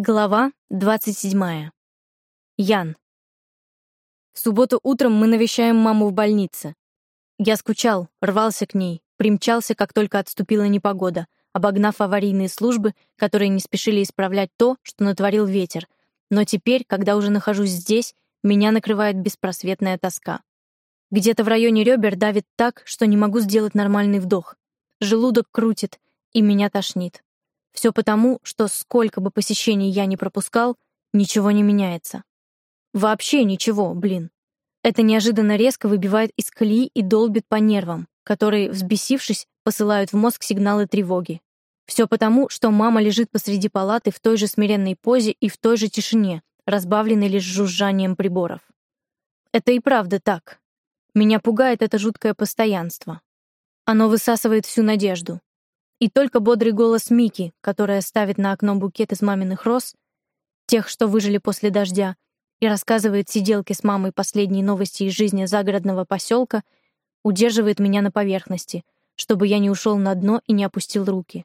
Глава 27. Ян. В субботу утром мы навещаем маму в больнице. Я скучал, рвался к ней, примчался, как только отступила непогода, обогнав аварийные службы, которые не спешили исправлять то, что натворил ветер. Но теперь, когда уже нахожусь здесь, меня накрывает беспросветная тоска. Где-то в районе ребер давит так, что не могу сделать нормальный вдох. Желудок крутит, и меня тошнит. Все потому, что сколько бы посещений я не пропускал, ничего не меняется. Вообще ничего, блин. Это неожиданно резко выбивает из колеи и долбит по нервам, которые, взбесившись, посылают в мозг сигналы тревоги. Все потому, что мама лежит посреди палаты в той же смиренной позе и в той же тишине, разбавленной лишь жужжанием приборов. Это и правда так. Меня пугает это жуткое постоянство. Оно высасывает всю надежду. И только бодрый голос Мики, которая ставит на окно букет из маминых роз, тех, что выжили после дождя, и рассказывает сиделке с мамой последние новости из жизни загородного поселка, удерживает меня на поверхности, чтобы я не ушел на дно и не опустил руки.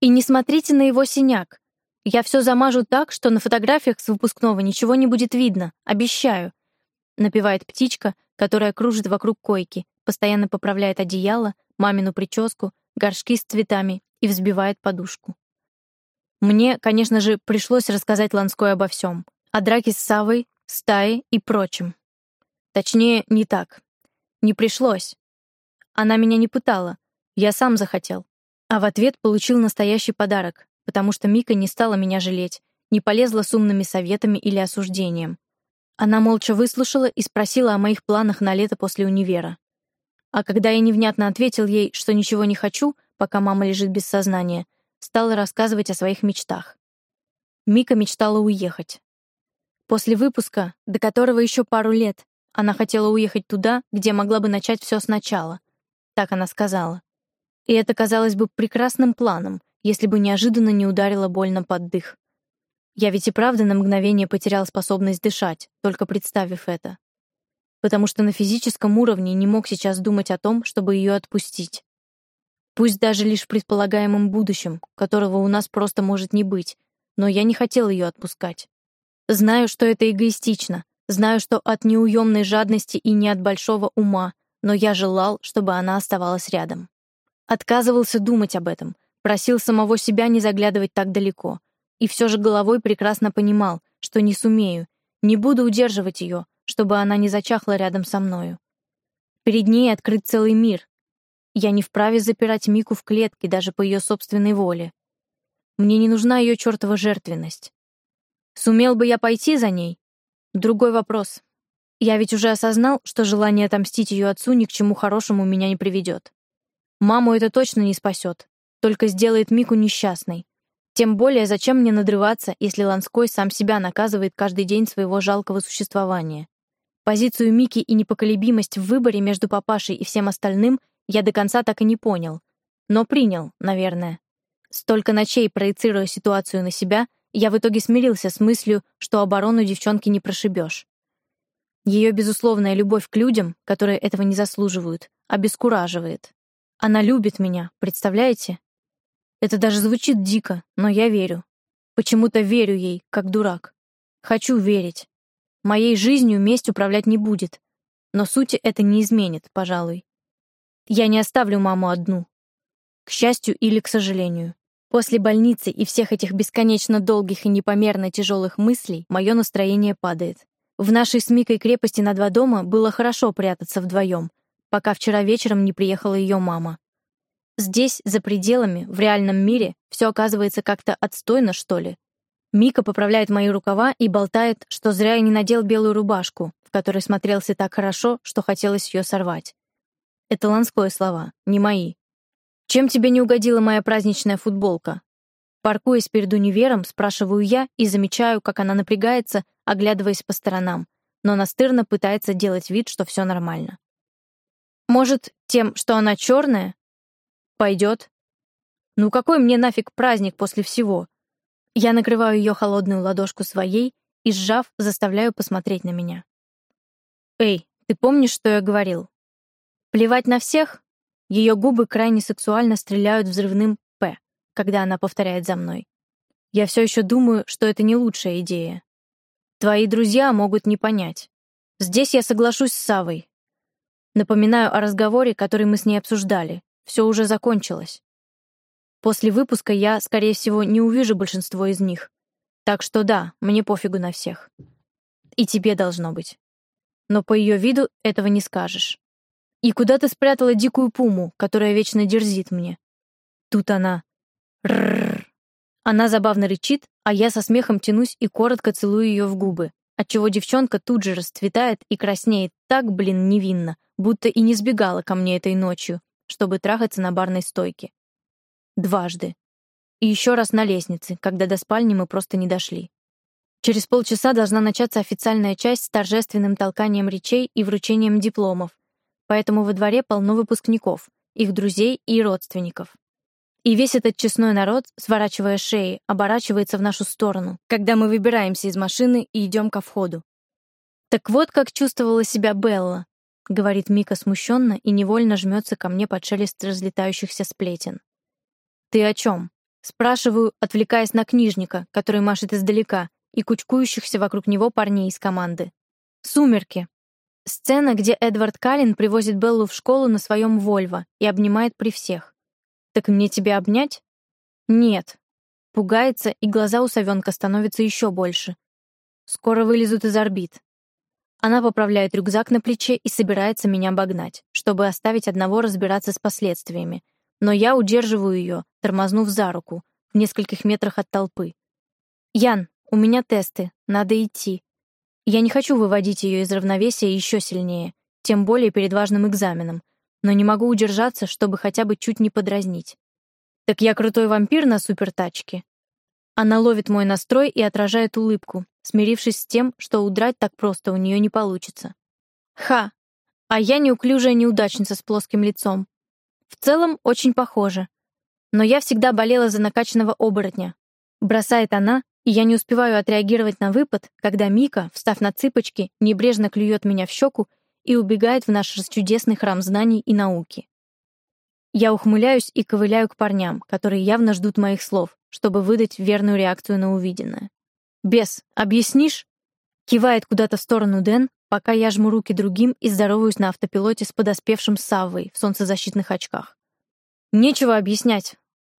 И не смотрите на его синяк. Я все замажу так, что на фотографиях с выпускного ничего не будет видно, обещаю. Напевает птичка, которая кружит вокруг койки, постоянно поправляет одеяло, мамину прическу, горшки с цветами и взбивает подушку. Мне, конечно же, пришлось рассказать Ланской обо всем. О драке с Савой, стае и прочем. Точнее, не так. Не пришлось. Она меня не пытала. Я сам захотел. А в ответ получил настоящий подарок, потому что Мика не стала меня жалеть, не полезла с умными советами или осуждением. Она молча выслушала и спросила о моих планах на лето после универа. А когда я невнятно ответил ей, что ничего не хочу, пока мама лежит без сознания, стала рассказывать о своих мечтах. Мика мечтала уехать. После выпуска, до которого еще пару лет, она хотела уехать туда, где могла бы начать все сначала. Так она сказала. И это казалось бы прекрасным планом, если бы неожиданно не ударила больно под дых. Я ведь и правда на мгновение потерял способность дышать, только представив это потому что на физическом уровне не мог сейчас думать о том, чтобы ее отпустить. Пусть даже лишь в предполагаемом будущем, которого у нас просто может не быть, но я не хотел ее отпускать. Знаю, что это эгоистично, знаю, что от неуемной жадности и не от большого ума, но я желал, чтобы она оставалась рядом. Отказывался думать об этом, просил самого себя не заглядывать так далеко, и все же головой прекрасно понимал, что не сумею, не буду удерживать ее, чтобы она не зачахла рядом со мною. Перед ней открыт целый мир. Я не вправе запирать Мику в клетке даже по ее собственной воле. Мне не нужна ее чертова жертвенность. Сумел бы я пойти за ней? Другой вопрос. Я ведь уже осознал, что желание отомстить ее отцу ни к чему хорошему меня не приведет. Маму это точно не спасет, только сделает Мику несчастной. Тем более, зачем мне надрываться, если Ланской сам себя наказывает каждый день своего жалкого существования? Позицию Мики и непоколебимость в выборе между папашей и всем остальным я до конца так и не понял. Но принял, наверное. Столько ночей проецируя ситуацию на себя, я в итоге смирился с мыслью, что оборону девчонки не прошибешь. Ее безусловная любовь к людям, которые этого не заслуживают, обескураживает. Она любит меня, представляете? Это даже звучит дико, но я верю. Почему-то верю ей, как дурак. Хочу верить. Моей жизнью месть управлять не будет. Но сути это не изменит, пожалуй. Я не оставлю маму одну. К счастью или к сожалению. После больницы и всех этих бесконечно долгих и непомерно тяжелых мыслей мое настроение падает. В нашей с Микой крепости на два дома было хорошо прятаться вдвоем, пока вчера вечером не приехала ее мама. Здесь, за пределами, в реальном мире, все оказывается как-то отстойно, что ли. Мика поправляет мои рукава и болтает, что зря я не надел белую рубашку, в которой смотрелся так хорошо, что хотелось ее сорвать. Это ланское слова, не мои. «Чем тебе не угодила моя праздничная футболка?» Паркуясь перед универом, спрашиваю я и замечаю, как она напрягается, оглядываясь по сторонам, но настырно пытается делать вид, что все нормально. «Может, тем, что она черная?» «Пойдет». «Ну какой мне нафиг праздник после всего?» Я накрываю ее холодную ладошку своей и, сжав, заставляю посмотреть на меня. «Эй, ты помнишь, что я говорил?» «Плевать на всех?» Ее губы крайне сексуально стреляют взрывным «П», когда она повторяет за мной. Я все еще думаю, что это не лучшая идея. Твои друзья могут не понять. Здесь я соглашусь с Савой. Напоминаю о разговоре, который мы с ней обсуждали. Все уже закончилось. После выпуска я, скорее всего, не увижу большинство из них. Так что да, мне пофигу на всех. И тебе должно быть. Но по ее виду этого не скажешь. И куда ты спрятала дикую пуму, которая вечно дерзит мне? Тут она. Рррр. Она забавно рычит, а я со смехом тянусь и коротко целую ее в губы, отчего девчонка тут же расцветает и краснеет так, блин, невинно, будто и не сбегала ко мне этой ночью, чтобы трахаться на барной стойке. Дважды. И еще раз на лестнице, когда до спальни мы просто не дошли. Через полчаса должна начаться официальная часть с торжественным толканием речей и вручением дипломов, поэтому во дворе полно выпускников, их друзей и родственников. И весь этот честной народ, сворачивая шеи, оборачивается в нашу сторону, когда мы выбираемся из машины и идем ко входу. «Так вот как чувствовала себя Белла», — говорит Мика смущенно и невольно жмется ко мне под шелест разлетающихся сплетен. «Ты о чем?» — спрашиваю, отвлекаясь на книжника, который машет издалека, и кучкующихся вокруг него парней из команды. «Сумерки». Сцена, где Эдвард Каллен привозит Беллу в школу на своем Вольво и обнимает при всех. «Так мне тебя обнять?» «Нет». Пугается, и глаза у совенка становятся еще больше. Скоро вылезут из орбит. Она поправляет рюкзак на плече и собирается меня обогнать, чтобы оставить одного разбираться с последствиями. Но я удерживаю ее, тормознув за руку, в нескольких метрах от толпы. «Ян, у меня тесты, надо идти. Я не хочу выводить ее из равновесия еще сильнее, тем более перед важным экзаменом, но не могу удержаться, чтобы хотя бы чуть не подразнить. «Так я крутой вампир на супертачке». Она ловит мой настрой и отражает улыбку, смирившись с тем, что удрать так просто у нее не получится. Ха! А я неуклюжая неудачница с плоским лицом. В целом, очень похоже. Но я всегда болела за накачанного оборотня. Бросает она, и я не успеваю отреагировать на выпад, когда Мика, встав на цыпочки, небрежно клюет меня в щеку и убегает в наш чудесный храм знаний и науки. Я ухмыляюсь и ковыляю к парням, которые явно ждут моих слов, чтобы выдать верную реакцию на увиденное. «Бес, объяснишь?» Кивает куда-то в сторону Дэн, пока я жму руки другим и здороваюсь на автопилоте с подоспевшим Саввой в солнцезащитных очках. «Нечего объяснять.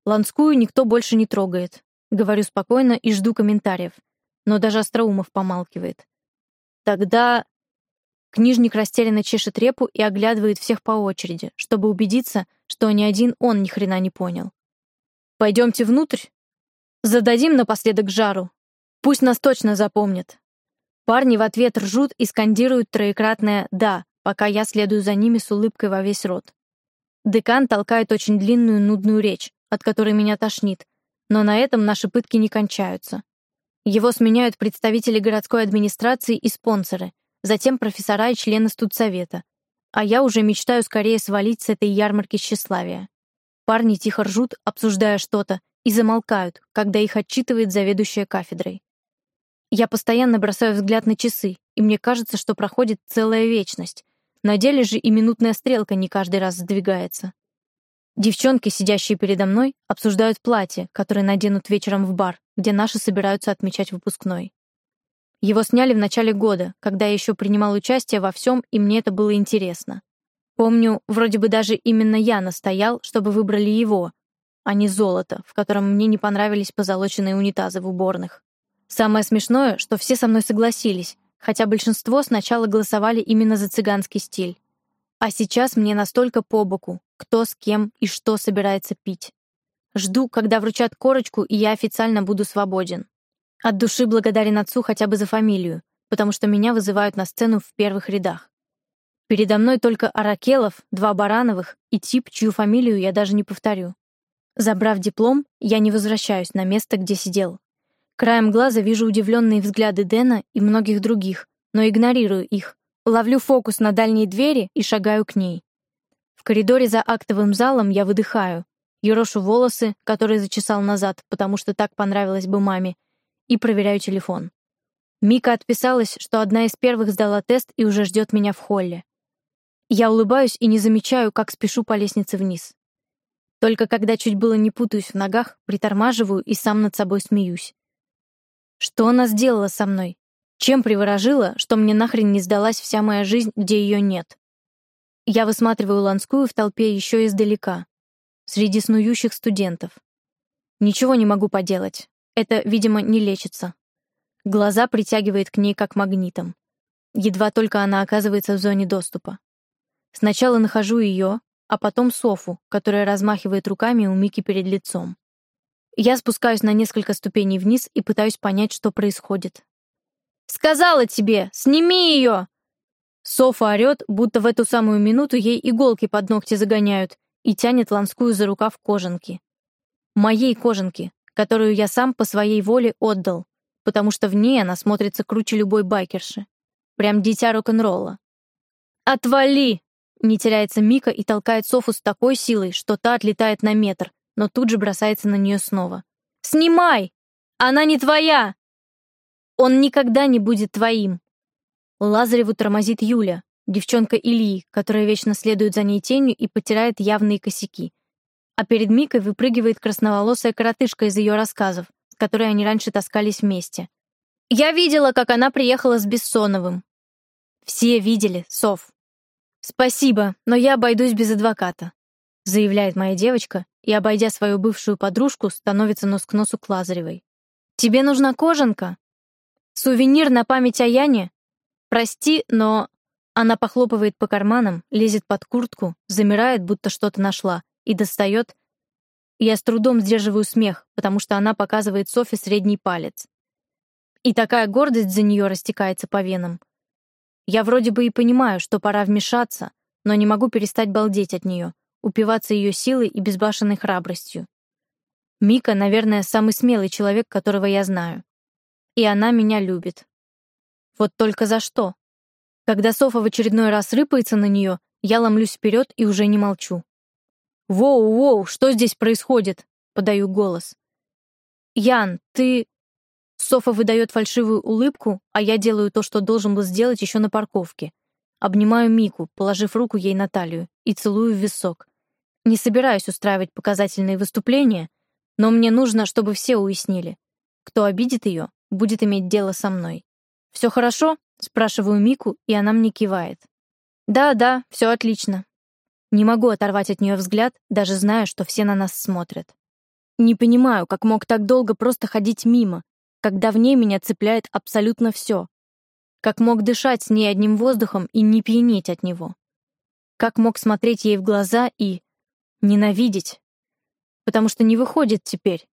Ланскую никто больше не трогает», — говорю спокойно и жду комментариев, но даже Остроумов помалкивает. «Тогда Книжник растерянно чешет репу и оглядывает всех по очереди, чтобы убедиться, что ни один он ни хрена не понял. «Пойдемте внутрь? Зададим напоследок жару. Пусть нас точно запомнят». Парни в ответ ржут и скандируют троекратное «да», пока я следую за ними с улыбкой во весь рот. Декан толкает очень длинную нудную речь, от которой меня тошнит, но на этом наши пытки не кончаются. Его сменяют представители городской администрации и спонсоры — затем профессора и члены студсовета. А я уже мечтаю скорее свалить с этой ярмарки тщеславия. Парни тихо ржут, обсуждая что-то, и замолкают, когда их отчитывает заведующая кафедрой. Я постоянно бросаю взгляд на часы, и мне кажется, что проходит целая вечность. На деле же и минутная стрелка не каждый раз сдвигается. Девчонки, сидящие передо мной, обсуждают платье, которое наденут вечером в бар, где наши собираются отмечать выпускной. Его сняли в начале года, когда я еще принимал участие во всем, и мне это было интересно. Помню, вроде бы даже именно я настоял, чтобы выбрали его, а не золото, в котором мне не понравились позолоченные унитазы в уборных. Самое смешное, что все со мной согласились, хотя большинство сначала голосовали именно за цыганский стиль. А сейчас мне настолько по боку, кто с кем и что собирается пить. Жду, когда вручат корочку, и я официально буду свободен. От души благодарен отцу хотя бы за фамилию, потому что меня вызывают на сцену в первых рядах. Передо мной только Аракелов, два Барановых и тип, чью фамилию я даже не повторю. Забрав диплом, я не возвращаюсь на место, где сидел. Краем глаза вижу удивленные взгляды Дэна и многих других, но игнорирую их. Ловлю фокус на дальней двери и шагаю к ней. В коридоре за актовым залом я выдыхаю, ерошу волосы, которые зачесал назад, потому что так понравилось бы маме, и проверяю телефон. Мика отписалась, что одна из первых сдала тест и уже ждет меня в холле. Я улыбаюсь и не замечаю, как спешу по лестнице вниз. Только когда чуть было не путаюсь в ногах, притормаживаю и сам над собой смеюсь. Что она сделала со мной? Чем приворожила, что мне нахрен не сдалась вся моя жизнь, где ее нет? Я высматриваю Ланскую в толпе еще издалека, среди снующих студентов. Ничего не могу поделать. Это, видимо, не лечится. Глаза притягивает к ней как магнитом. Едва только она оказывается в зоне доступа. Сначала нахожу ее, а потом Софу, которая размахивает руками у Мики перед лицом. Я спускаюсь на несколько ступеней вниз и пытаюсь понять, что происходит. «Сказала тебе! Сними ее!» Софа орёт, будто в эту самую минуту ей иголки под ногти загоняют, и тянет Ланскую за рукав кожанки. Моей кожанки, которую я сам по своей воле отдал, потому что в ней она смотрится круче любой байкерши. Прям дитя рок-н-ролла. «Отвали!» — не теряется Мика и толкает Софу с такой силой, что та отлетает на метр, но тут же бросается на нее снова. «Снимай! Она не твоя!» «Он никогда не будет твоим!» Лазареву тормозит Юля, девчонка Ильи, которая вечно следует за ней тенью и потирает явные косяки. А перед Микой выпрыгивает красноволосая коротышка из ее рассказов, с которой они раньше таскались вместе. «Я видела, как она приехала с Бессоновым». «Все видели, Сов». «Спасибо, но я обойдусь без адвоката», заявляет моя девочка и, обойдя свою бывшую подружку, становится нос к носу к Лазаревой. «Тебе нужна кожанка? Сувенир на память о Яне? «Прости, но...» Она похлопывает по карманам, лезет под куртку, замирает, будто что-то нашла, и достает. Я с трудом сдерживаю смех, потому что она показывает Софи средний палец. И такая гордость за нее растекается по венам. Я вроде бы и понимаю, что пора вмешаться, но не могу перестать балдеть от нее, упиваться ее силой и безбашенной храбростью. Мика, наверное, самый смелый человек, которого я знаю. И она меня любит. Вот только за что? Когда Софа в очередной раз рыпается на нее, я ломлюсь вперед и уже не молчу. «Воу-воу, что здесь происходит?» — подаю голос. «Ян, ты...» Софа выдает фальшивую улыбку, а я делаю то, что должен был сделать еще на парковке. Обнимаю Мику, положив руку ей на талию, и целую в висок. Не собираюсь устраивать показательные выступления, но мне нужно, чтобы все уяснили. Кто обидит ее, будет иметь дело со мной. «Все хорошо?» — спрашиваю Мику, и она мне кивает. «Да, да, все отлично». Не могу оторвать от нее взгляд, даже зная, что все на нас смотрят. Не понимаю, как мог так долго просто ходить мимо, когда в ней меня цепляет абсолютно все. Как мог дышать с ней одним воздухом и не пьянеть от него. Как мог смотреть ей в глаза и... ненавидеть. Потому что не выходит теперь.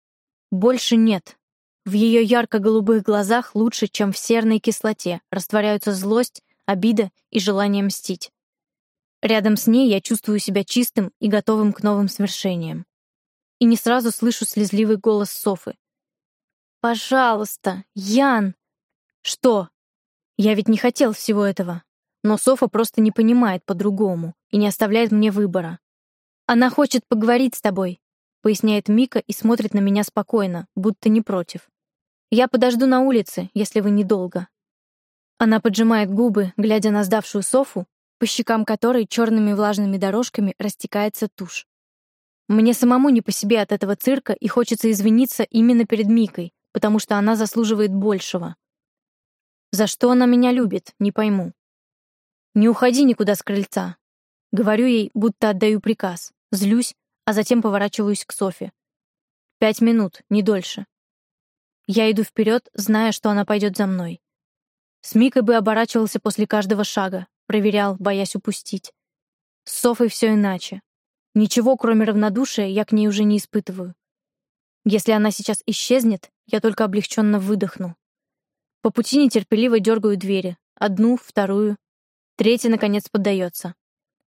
Больше нет. В ее ярко-голубых глазах лучше, чем в серной кислоте, растворяются злость, обида и желание мстить. Рядом с ней я чувствую себя чистым и готовым к новым свершениям. И не сразу слышу слезливый голос Софы. «Пожалуйста, Ян!» «Что?» Я ведь не хотел всего этого. Но Софа просто не понимает по-другому и не оставляет мне выбора. Она хочет поговорить с тобой, поясняет Мика и смотрит на меня спокойно, будто не против. Я подожду на улице, если вы недолго». Она поджимает губы, глядя на сдавшую Софу, по щекам которой черными влажными дорожками растекается тушь. Мне самому не по себе от этого цирка и хочется извиниться именно перед Микой, потому что она заслуживает большего. За что она меня любит, не пойму. Не уходи никуда с крыльца. Говорю ей, будто отдаю приказ. Злюсь, а затем поворачиваюсь к Софе. Пять минут, не дольше. Я иду вперед, зная, что она пойдет за мной. С Микой бы оборачивался после каждого шага, проверял, боясь упустить. С Софой все иначе. Ничего, кроме равнодушия, я к ней уже не испытываю. Если она сейчас исчезнет, я только облегченно выдохну. По пути нетерпеливо дергаю двери. Одну, вторую. Третья, наконец, поддается.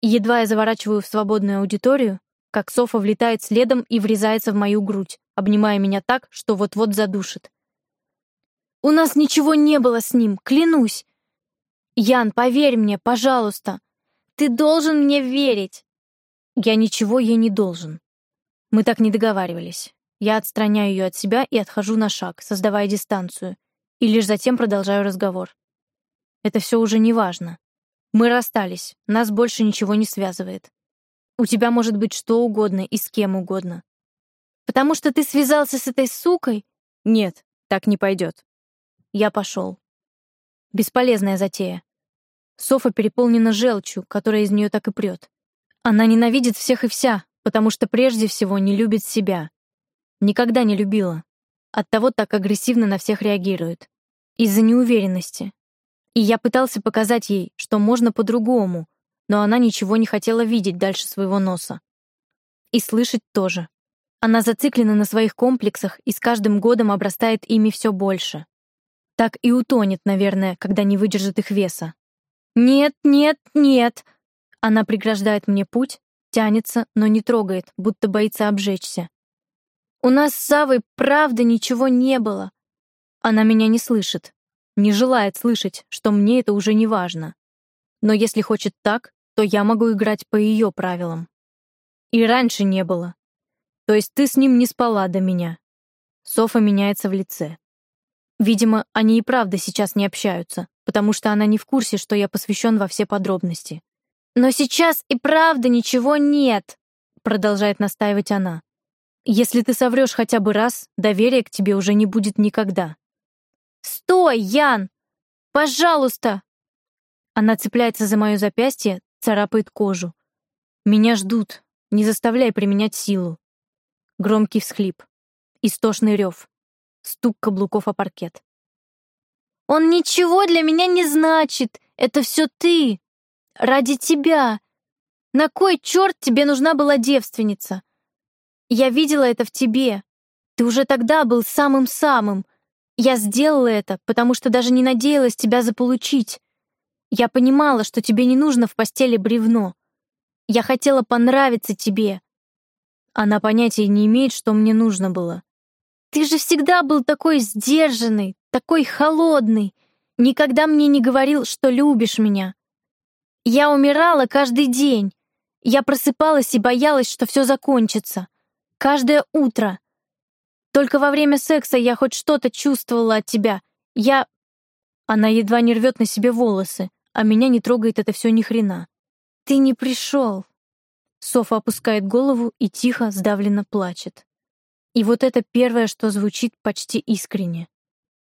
Едва я заворачиваю в свободную аудиторию, как Софа влетает следом и врезается в мою грудь обнимая меня так, что вот-вот задушит. «У нас ничего не было с ним, клянусь! Ян, поверь мне, пожалуйста! Ты должен мне верить!» Я ничего ей не должен. Мы так не договаривались. Я отстраняю ее от себя и отхожу на шаг, создавая дистанцию, и лишь затем продолжаю разговор. Это все уже не важно. Мы расстались, нас больше ничего не связывает. У тебя может быть что угодно и с кем угодно. Потому что ты связался с этой сукой? Нет, так не пойдет. Я пошел. Бесполезная затея. Софа переполнена желчью, которая из нее так и прет. Она ненавидит всех и вся, потому что прежде всего не любит себя. Никогда не любила. Оттого так агрессивно на всех реагирует. Из-за неуверенности. И я пытался показать ей, что можно по-другому, но она ничего не хотела видеть дальше своего носа. И слышать тоже. Она зациклена на своих комплексах и с каждым годом обрастает ими все больше. Так и утонет, наверное, когда не выдержит их веса. «Нет, нет, нет!» Она преграждает мне путь, тянется, но не трогает, будто боится обжечься. «У нас с Савой правда ничего не было!» Она меня не слышит, не желает слышать, что мне это уже не важно. Но если хочет так, то я могу играть по ее правилам. И раньше не было. То есть ты с ним не спала до меня. Софа меняется в лице. Видимо, они и правда сейчас не общаются, потому что она не в курсе, что я посвящен во все подробности. «Но сейчас и правда ничего нет», — продолжает настаивать она. «Если ты соврешь хотя бы раз, доверия к тебе уже не будет никогда». «Стой, Ян! Пожалуйста!» Она цепляется за мое запястье, царапает кожу. «Меня ждут. Не заставляй применять силу». Громкий всхлип. Истошный рев. Стук каблуков о паркет. «Он ничего для меня не значит! Это все ты! Ради тебя! На кой черт тебе нужна была девственница? Я видела это в тебе. Ты уже тогда был самым-самым. Я сделала это, потому что даже не надеялась тебя заполучить. Я понимала, что тебе не нужно в постели бревно. Я хотела понравиться тебе. Она понятия не имеет, что мне нужно было. Ты же всегда был такой сдержанный, такой холодный. Никогда мне не говорил, что любишь меня. Я умирала каждый день. Я просыпалась и боялась, что все закончится. Каждое утро. Только во время секса я хоть что-то чувствовала от тебя. Я... Она едва не рвет на себе волосы, а меня не трогает это все ни хрена. Ты не пришел. Софа опускает голову и тихо, сдавленно плачет. И вот это первое, что звучит почти искренне.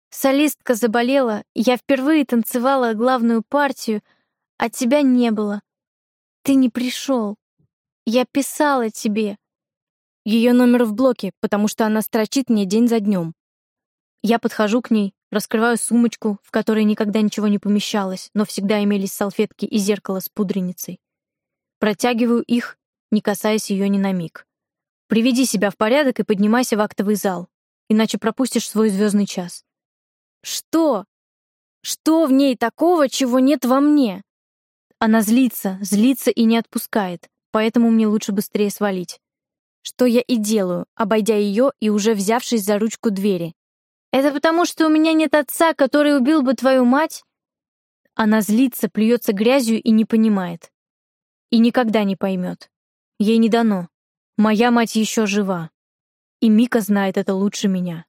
Солистка заболела, я впервые танцевала главную партию, а тебя не было. Ты не пришел. Я писала тебе. Ее номер в блоке, потому что она строчит мне день за днем. Я подхожу к ней, раскрываю сумочку, в которой никогда ничего не помещалось, но всегда имелись салфетки и зеркало с пудреницей. Протягиваю их, не касаясь ее ни на миг. Приведи себя в порядок и поднимайся в актовый зал, иначе пропустишь свой звездный час. Что? Что в ней такого, чего нет во мне? Она злится, злится и не отпускает, поэтому мне лучше быстрее свалить. Что я и делаю, обойдя ее и уже взявшись за ручку двери. «Это потому, что у меня нет отца, который убил бы твою мать?» Она злится, плюется грязью и не понимает. И никогда не поймет. Ей не дано. Моя мать еще жива. И Мика знает это лучше меня.